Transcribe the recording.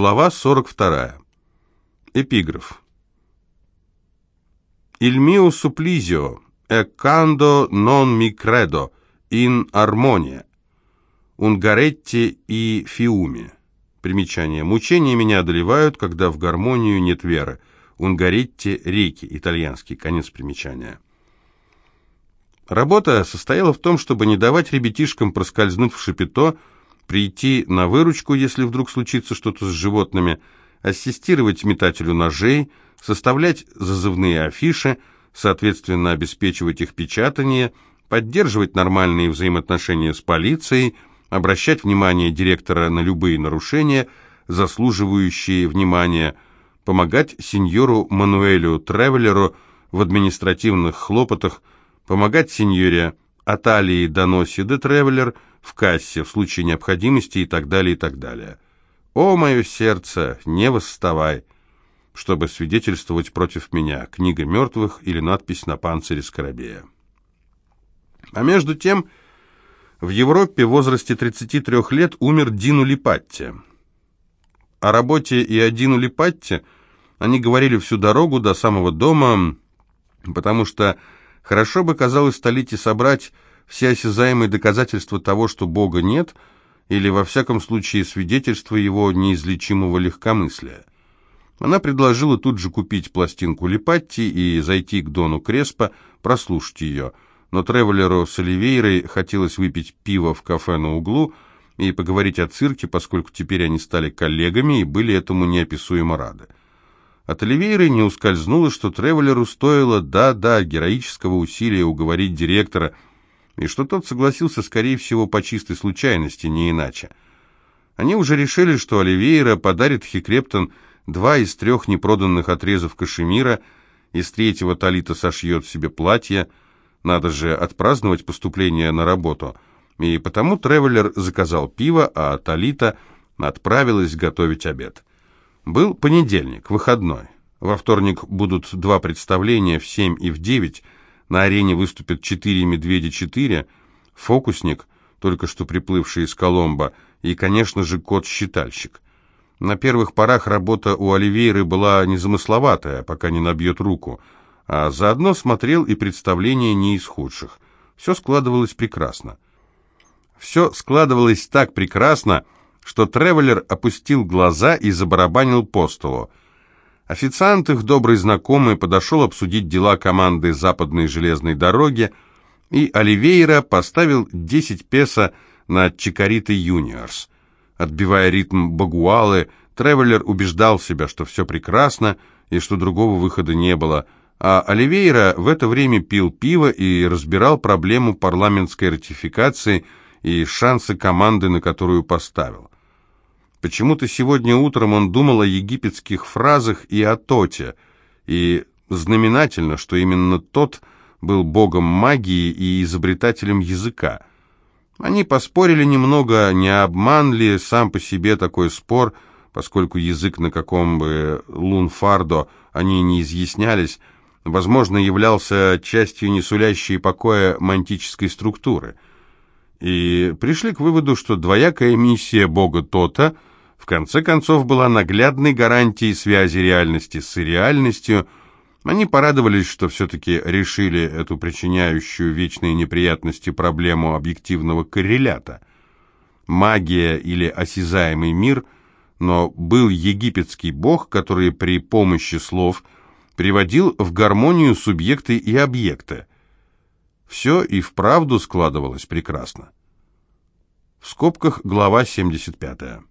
Глава 42. Эпиграф. «Il mio supplizio è quando non mi credo in armonia». Унгаретти и Фиуми. Примечание. Мучения меня одолевают, когда в гармонию нет веры. Унгаретти, реки, итальянский. Конец примечания. Работа состояла в том, чтобы не давать ребятишкам проскользнуть в шапито, прийти на выручку, если вдруг случится что-то с животными, ассистировать метателю ножей, составлять зазывные афиши, соответственно обеспечивать их печатание, поддерживать нормальные взаимоотношения с полицией – обращать внимание директора на любые нарушения, заслуживающие внимания, помогать сеньору Мануэлю Тревелеру в административных хлопотах, помогать сеньоре Аталии Доноси де Тревелер в кассе в случае необходимости и так далее, и так далее. «О, мое сердце, не восставай!» чтобы свидетельствовать против меня, книга мертвых или надпись на панцире скоробея. А между тем в Европе в возрасте 33 лет умер Дину Липатти. О работе и о Дину Липатти они говорили всю дорогу до самого дома, потому что хорошо бы казалось столите собрать все осязаемые доказательства того, что Бога нет, или, во всяком случае, свидетельство его неизлечимого легкомыслия. Она предложила тут же купить пластинку Липатти и зайти к Дону Креспо, прослушать ее – но Тревелеру с Оливейрой хотелось выпить пиво в кафе на углу и поговорить о цирке, поскольку теперь они стали коллегами и были этому неописуемо рады. От Оливейры не ускользнуло, что Тревелеру стоило, да-да, героического усилия уговорить директора, и что тот согласился, скорее всего, по чистой случайности, не иначе. Они уже решили, что Оливейра подарит Хикрептон два из трех непроданных отрезов кашемира, из третьего Талита сошьет себе платье, надо же отпраздновать поступление на работу. И потому Тревелер заказал пиво, а Талита отправилась готовить обед. Был понедельник, выходной. Во вторник будут два представления в семь и в девять. На арене выступят четыре «Медведя-4», «Фокусник», только что приплывший из Коломбо, и, конечно же, кот-считальщик. На первых порах работа у Оливейры была незамысловатая, пока не набьет руку – а заодно смотрел и представление не из худших. Все складывалось прекрасно. Все складывалось так прекрасно, что Тревелер опустил глаза и забарабанил по столу. Официант, их добрый знакомый, подошел обсудить дела команды западной железной дороги, и Оливейра поставил 10 песо на Чикариты Юниорс. Отбивая ритм багуалы, Тревелер убеждал себя, что все прекрасно и что другого выхода не было – а Оливейра в это время пил пиво и разбирал проблему парламентской ратификации и шансы команды, на которую поставил. Почему-то сегодня утром он думал о египетских фразах и о Тоте, и знаменательно, что именно тот был богом магии и изобретателем языка. Они поспорили немного, не обман ли сам по себе такой спор, поскольку язык, на каком бы лунфардо они не изъяснялись, возможно, являлся частью не сулящей покоя мантической структуры. И пришли к выводу, что двоякая миссия бога Тота в конце концов была наглядной гарантией связи реальности с реальностью. Они порадовались, что все-таки решили эту причиняющую вечные неприятности проблему объективного коррелята. Магия или осязаемый мир, но был египетский бог, который при помощи слов – приводил в гармонию субъекты и объекты. Все и вправду складывалось прекрасно. В скобках глава 75.